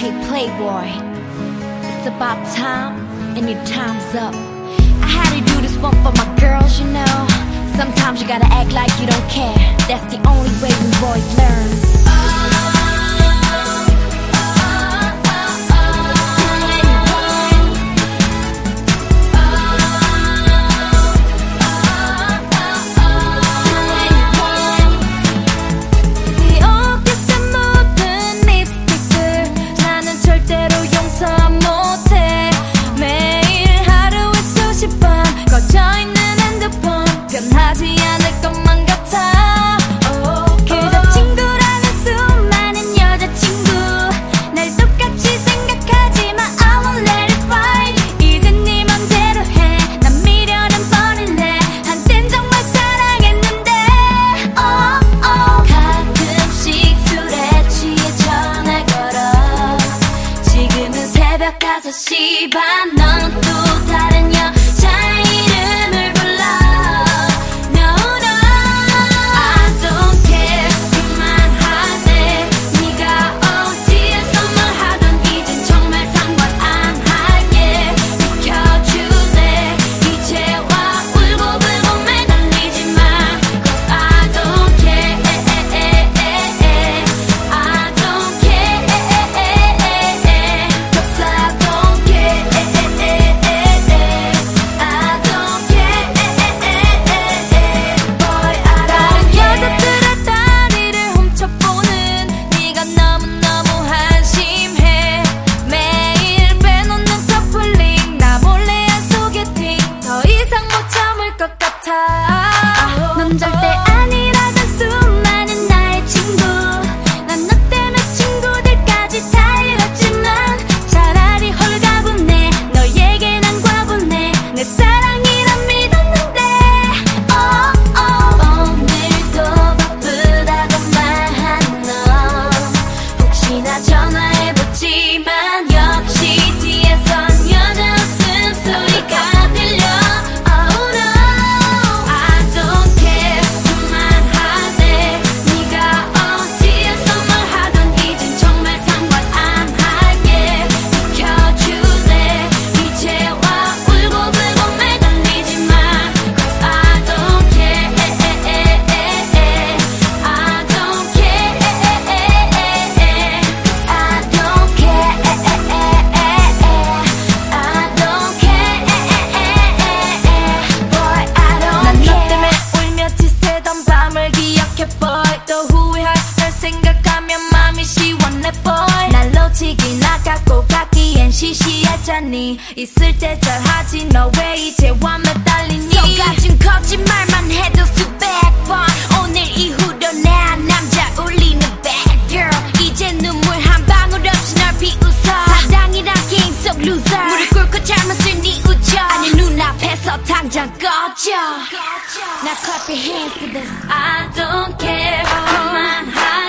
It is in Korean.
Hey playboy It's about time and your time's up. I had to do this one for my girls you know. Sometimes you gotta act like you don't care. That's the only way we boys learn 이상 못 참을 것 같아. 넌 절대 어. 안 bad boy. 날 놓치기나 갖고 가기엔 시시했잖니. 있을 때잘 하지 너 왜 이제와 매달리니? 속아진 거짓말만 해도 수백 번. 오늘 이후로 나 남자 울리는 bad girl. 이제 눈물 한 방울 없이 널 비웃어. 사랑이란 게임 속 loser. 무릎 꿇고 잘못을 뉘우쳐. 아니 눈앞에서 당장 꺼져. Now clap your hands to this. I don't care. 그만하.